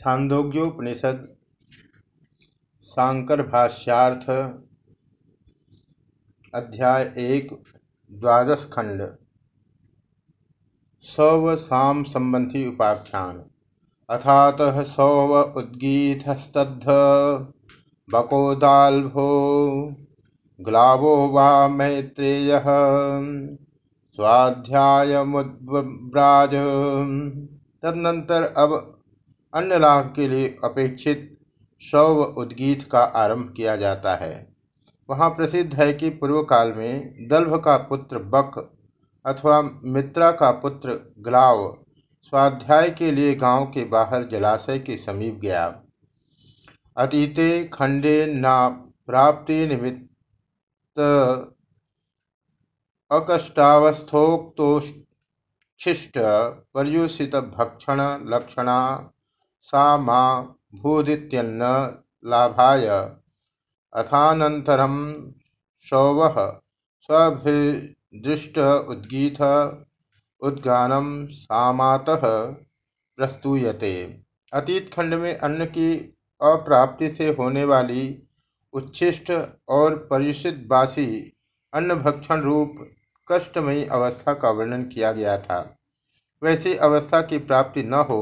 छांदोग्योपनिषद शांकर भाष्यार्थ, अध्याय एक, द्वादश खंड। सौव साम संबंधी उपाख्यान। अथात सौव उद्गीतस्तद्ध बकोदाल्भो ग्लावो वा मैत्रेय स्वाध्यायमुद्व्राज तदनंतर अब अन्य लाभ के लिए अपेक्षित शव उद्गीत का आरंभ किया जाता है। वहाँ प्रसिद्ध है कि पूर्व काल में दल्भ का पुत्र बक अथवा मित्रा का पुत्र ग्लाव स्वाध्याय के लिए गाँव के बाहर जलाशय के समीप गया। अतीते खंडे ना प्राप्ति निमित्त अकष्टावस्थोक्तोच्छिष्ट पर्युषित भक्षण लक्षणा सा माँ भूदित्यन्न लाभाय। अथानन्तरं सौवः स्वभिदृष्ट उद्गीत उद्गानम सामातः प्रस्तूयते। अतीत खंड में अन्न की अप्राप्ति से होने वाली उच्छिष्ट और परिषित बासी अन्न भक्षण रूप कष्टमयी अवस्था का वर्णन किया गया था। वैसी अवस्था की प्राप्ति न हो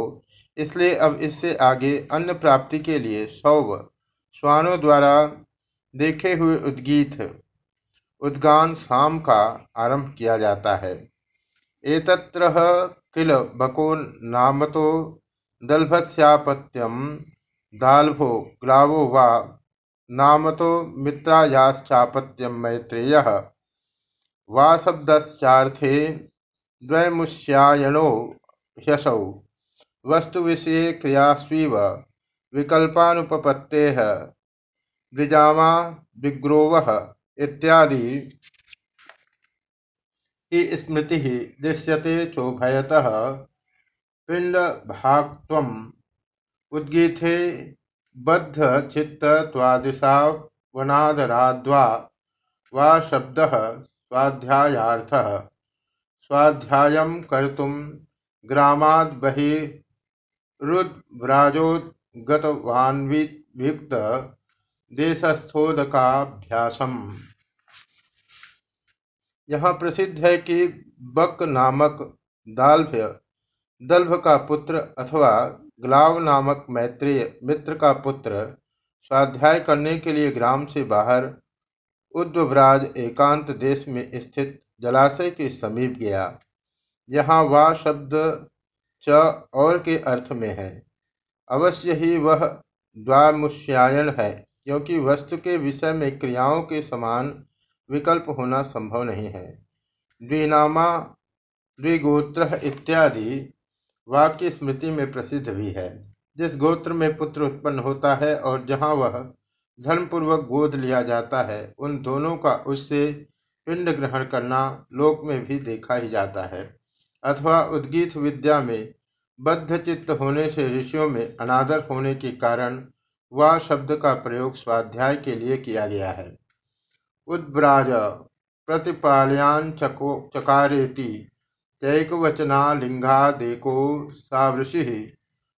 इसलिए अब इससे आगे अन्न प्राप्ति के लिए सौव स्वानों द्वारा देखे हुए उद्गीत, उद्गान शाम का आरंभ किया जाता है। एतत्र किल बको नामतो दल्भस्यापत्यम दाल्भो ग्लावो वा नामतो मित्रायाश्चापत्यम मैत्रेय वा शब्दश्चार्थे द्वैमुष्यायणो ह्यसौ। वस्तु विषय क्रियास्वीव विकल्पानुपपत्ते द्विजामा विग्रोव इत्यादि की स्मृति दृश्यते चोभयतः। पिंड भागत्वम उद्गीथे बद्ध चित्तवादिशा वनादराद्वा वा शब्द स्वाध्यायार्थ। स्वाध्याय कर्तुम ग्रामाद बहिरुद्व्राजोद्गतवान्विक्त देशस्थोदकाभ्यासम। यहाँ प्रसिद्ध है कि बक नामक दाल्भ्य दल्भ का पुत्र अथवा ग्लाव नामक मैत्रेय मित्र का पुत्र स्वाध्याय करने के लिए ग्राम से बाहर उद्वराज एकांत देश में स्थित जलाशय के समीप गया। यहाँ वा शब्द और के अर्थ में है। अवश्य ही वह द्वामुष्यायन है, क्योंकि वस्तु के विषय में क्रियाओं के समान विकल्प होना संभव नहीं है। द्विनामा, द्विगोत्र इत्यादि वाक्य स्मृति में प्रसिद्ध भी है। जिस गोत्र में पुत्र उत्पन्न होता है और जहाँ वह धर्मपूर्वक गोद लिया जाता है, उन दोनों का उससे पिंड ग्रहण करना लोक में भी देखा ही जाता है। अथवा उद्गीत विद्या में बद्ध चित्त होने से ऋषियों में अनादर होने के कारण वह शब्द का प्रयोग स्वाध्याय के लिए किया गया है। उद्ब्राज प्रतिपालयान चको चकारेति तैकवचनालिंगादेको सावृषि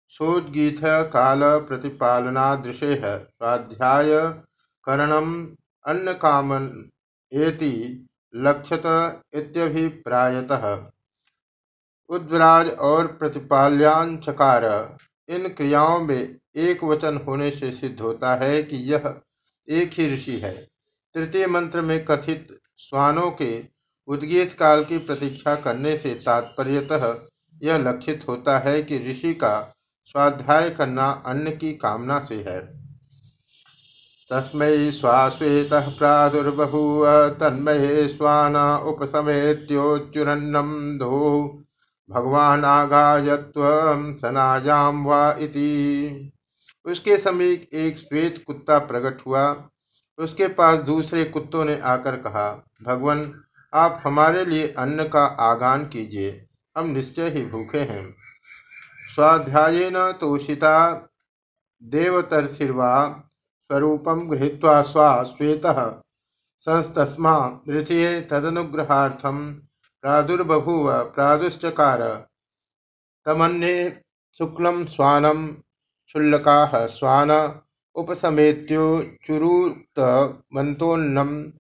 सोद्गीत काल प्रतिपालनादृशे स्वाध्याय करणम अन्न कामन एति लक्षत इत्यभिप्रायतः। उद्वराज और प्रतिपाल्यान चकार। इन क्रियाओं में एक वचन होने से सिद्ध होता है कि यह एक ही ऋषि है। तृतीय मंत्र में कथित स्वानों के उद्गीत काल की प्रतीक्षा करने से तात्पर्यतः यह लक्षित होता है कि ऋषि का स्वाध्याय करना अन्न की कामना से है। तस्मै स्वाश्वेत प्रादुर्बभूव, तन्मये स्वान उपसमेत्योच्चुरन्नम दो भगवान आगायत्व सनायाम वा इति। उसके समीप एक श्वेत कुत्ता प्रकट हुआ। उसके पास दूसरे कुत्तों ने आकर कहा, भगवान, आप हमारे लिए अन्न का आगान कीजिए। हम निश्चय ही भूखे हैं। स्वाध्याय न तोषिता देवतर्षिर्वा स्वरूप गृहीत्वा स्वा श्वेत संस्तस्मा ऋषि तदनुग्रहार्थम प्रादुर्बभूव, प्रादुश्चकार। तमन्ये शुक्लम स्वानम क्षुल्लका स्वान उपसमेत्योच्चुरुतमन्तोन्नं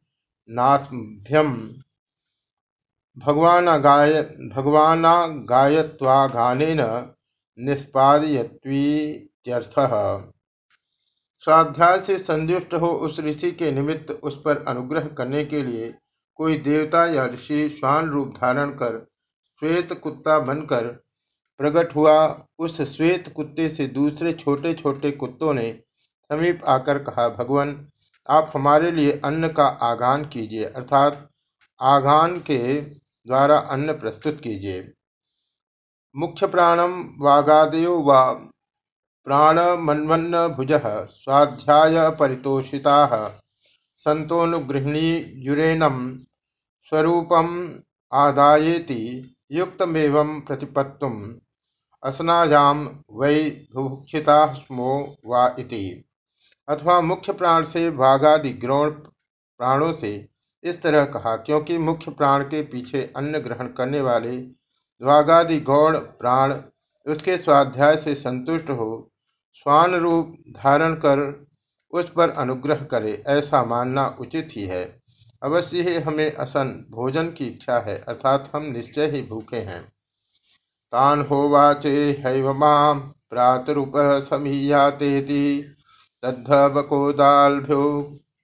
नास्भ्यं भगवानागाय भगवानागायत्वागानेन निष्पादयत्वीत्यर्थः। स्वाध्याय से संतुष्ट हो उस ऋषि के निमित्त उस पर अनुग्रह करने के लिए कोई देवता या ऋषि श्वान रूप धारण कर श्वेत कुत्ता बनकर प्रकट हुआ। उस श्वेत कुत्ते से दूसरे छोटे छोटे कुत्तों ने समीप आकर कहा, भगवान, आप हमारे लिए अन्न का आगान कीजिए, अर्थात आगान के द्वारा अन्न प्रस्तुत कीजिए। मुख्य प्राणम वागादयो वा प्राणमन्वन्न भुज, स्वाध्याय परितोषिता। सन्तोनुगृह्णीयुरेनं स्वरूपम् आदायेति युक्तमेवं प्रतिपत्तुम् असनायां वै बुभुक्षिता स्मो वा इति। अथवा मुख्य प्राण से भागादि प्राणों से इस तरह कहा, क्योंकि मुख्य प्राण के पीछे अन्न ग्रहण करने वाले द्वागादि गौण प्राण उसके स्वाध्याय से संतुष्ट हो, स्वान रूप धारण कर उस पर अनुग्रह करे, ऐसा मानना उचित ही है। अवश्य ही हमें असन भोजन की इच्छा है, अर्थात हम निश्चय ही भूखे हैं। तान होवाचे हैव माँ प्रातरूप समीयातेति तद्धवकोदाभ्यो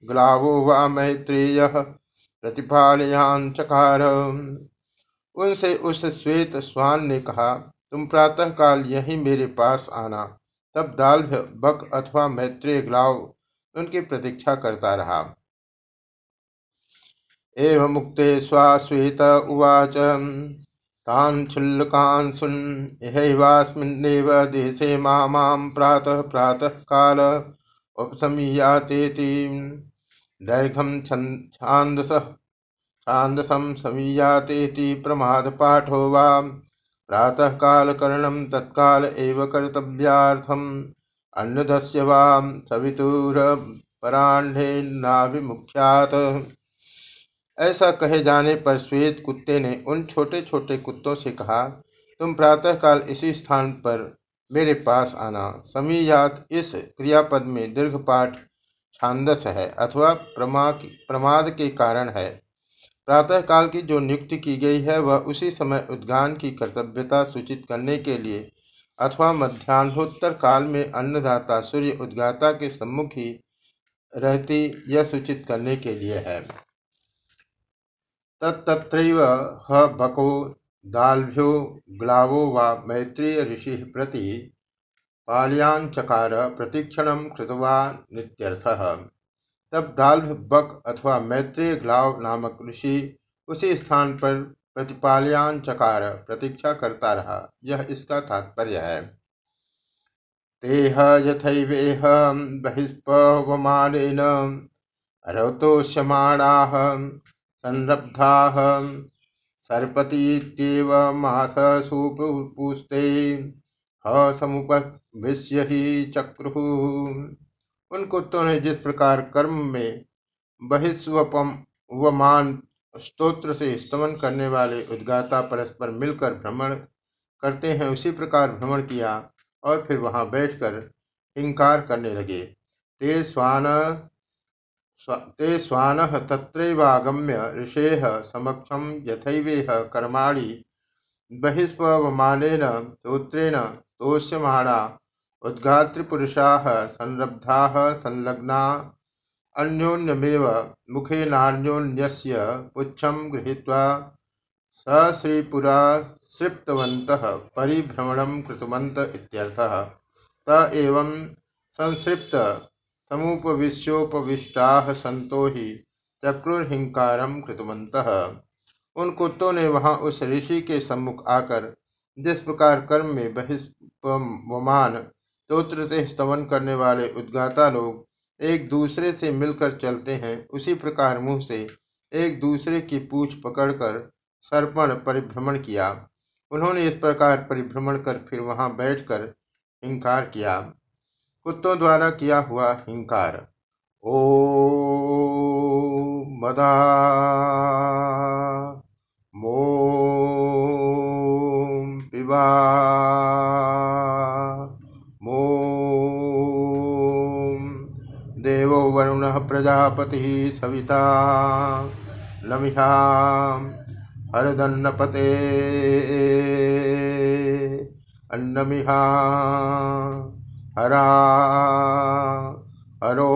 ग्लावो वा मैत्रेय प्रतिपालयान चकार। उनसे उस श्वेत स्वान ने कहा, तुम प्रातःकाल यही मेरे पास आना। तब दाल्भ, बक अथवा मैत्रेय ग्लाव उनकी प्रतीक्षा करता रहा। एवं मुक्ते स्वाश्वेत उवाच। तान् इहैवास्मिन्नेव देशे माँ प्रातः प्रातः काल उपसमीयातेति दैर्घ्यं छान्दसः, छान्दसं समीयातेति प्रमादपाठो वा। प्रातःकालकरणं तत्काल एव कर्तव्यार्थम्। अन्नदस्य वा सवितुरपराह्नेन्नाभिमुख्यात् ऐसा कहे जाने पर श्वेत कुत्ते ने उन छोटे छोटे कुत्तों से कहा, तुम प्रातःकाल इसी स्थान पर मेरे पास आना। समीयात इस क्रियापद में दीर्घ पाठ छांदस है अथवा प्रमा प्रमाद के कारण है। प्रातःकाल की जो नियुक्ति की गई है, वह उसी समय उद्गान की कर्तव्यता सूचित करने के लिए अथवा मध्यान्होत्तर काल में अन्नदाता सूर्य उद्गाता के सम्मुख ही रहती, यह सूचित करने के लिए है। तत्त्रैव ह बको दाल्भ्यो ग्लावो वा मैत्रेय ऋषि प्रति प्रतीक्षण कृतवा नित्यर्थः। तब दाल्भ, बक अथवा मैत्रेय ग्लाव नामक ऋषि उसी स्थान पर प्रतिपाल्यांचकार प्रतीक्षा करता रहा। यह इसका तात्पर्य है। तेह यथैवेह बहिष्पवमानेन रौतोष्यमाणाः संरब्धाः सर्पतीत्येव माथ सुपुस्ते ह ही चक्रुः। उन कुत्तों ने जिस प्रकार कर्म में बहिस्वपम वमान स्तोत्र से स्तमन करने वाले उद्गाता परस्पर मिलकर भ्रमण करते हैं, उसी प्रकार भ्रमण किया और फिर वहाँ बैठकर हिंकार करने लगे। ते स्वान ते स्वान तत्रैवागम्य ऋषे समक्षम यथैवेह कर्माणि बहिस्वमानेन स्तोत्रेण तोष्यमाणा उद्घातृपुरुषाः संरब्धाः, संलग्ना, अन्योन्यमेव मुखेनान्योन्यस्य पुच्छं गृहीत्वा सश्रीपुराश्रिप्तवन्तः परिभ्रमणं कृतवन्त इत्यर्थः। त एवं संसृप्त समुपविश्योपविष्टाः सन्तो हि चक्रुर्हिंकारं कृतवन्तः। उन कुत्तों ने वहाँ उस ऋषि के सम्मुख आकर जिस प्रकार कर्म में बहिष्पमान स्त्रोत्र से स्तवन करने वाले उद्गाता लोग एक दूसरे से मिलकर चलते हैं, उसी प्रकार मुँह से एक दूसरे की पूछ पकड़कर सर्पण परिभ्रमण किया। उन्होंने इस प्रकार परिभ्रमण कर फिर वहाँ बैठकर हिंकार किया। कुत्तों द्वारा किया हुआ हिंकार। ओ मदा मो पिबा मो देव वरुण प्रजापति सविता, नमिहा हरदन्नपते, अन्नमिहा हरा हरो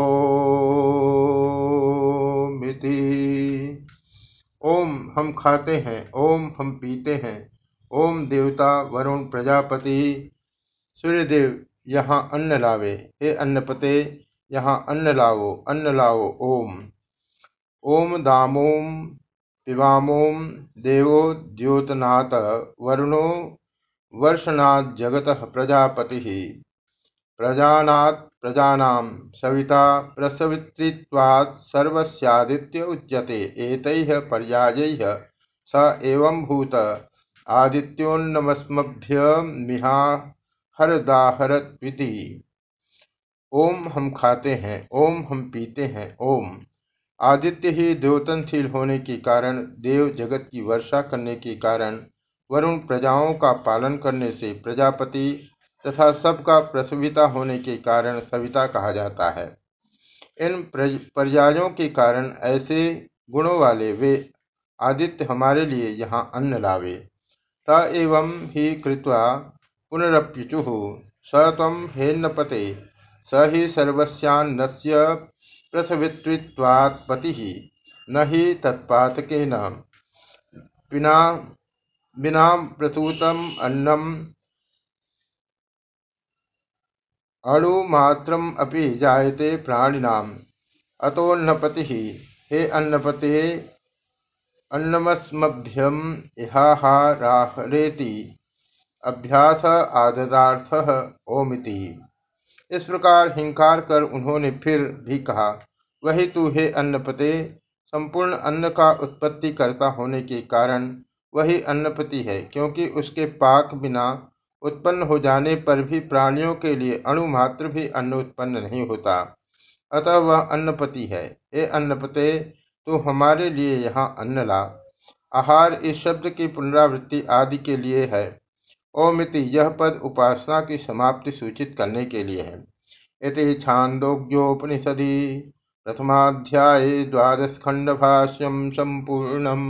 मिति ओम हम खाते हैं, ओम हम पीते हैं, ओम देवता, वरुण, प्रजापति। सूर्यदेव, यहाँ अन्न लावे, हे अन्नपते, यहाँ अन्न लाओ अन्न लाओ ओम। ओम दामोम, पिबामोम, देवो द्योतनाथ, वरुणो वर्षनाथ जगत प्रजापति। प्रजानात् प्रजानां सविता प्रसवितृत्वात् सर्वस्यादित्य उच्यते, एतैः पर्यायैः स एवंभूत। आदित्योन्नमस्मभ्यमिहा हरदाहरत्विति ओम हम खाते हैं, ओम हम पीते हैं, ओम। आदित्य ही द्योतनशील होने के कारण, देव जगत की वर्षा करने के कारण, वरुण प्रजाओं का पालन करने से प्रजापति तथा सबका प्रसविता होने के कारण सविता कहा जाता है। इन पर्यायों के कारण ऐसे गुणों वाले वे आदित्य हमारे लिए यहाँ अन्न लावे। त एवं ही कृत्वा पुनरप्युचु स तम हेन्नपते, स ही सर्वस्यान्नस्य पृथवित्वात्पति न ही तत्पातकेन। बिना बिना प्रसूतम अन्नम अणुमात्रम अपि जायते प्राणिनाम। अतोन्नपति हे अन्नपते, अन्नमस्मभ्यम इहाहाराहरेति। अभ्यास आददार्थ ओमिति। इस प्रकार हिंकार कर उन्होंने फिर भी कहा, वही तू हे अन्नपते, संपूर्ण अन्न का उत्पत्ति करता होने के कारण वही अन्नपति है, क्योंकि उसके पाक बिना उत्पन्न हो जाने पर भी प्राणियों के लिए अणु मात्र भी अन्न उत्पन्न नहीं होता। अतः वह अन्नपति है। हे अन्नपते तो हमारे लिए यहाँ अन्न ला। आहार इस शब्द की पुनरावृत्ति आदि के लिए है। ओमिति, यह पद उपासना की समाप्ति सूचित करने के लिए है। इति छांदोग्योपनिषदि, प्रथमाध्याय द्वादश खंड भाष्यम संपूर्णम।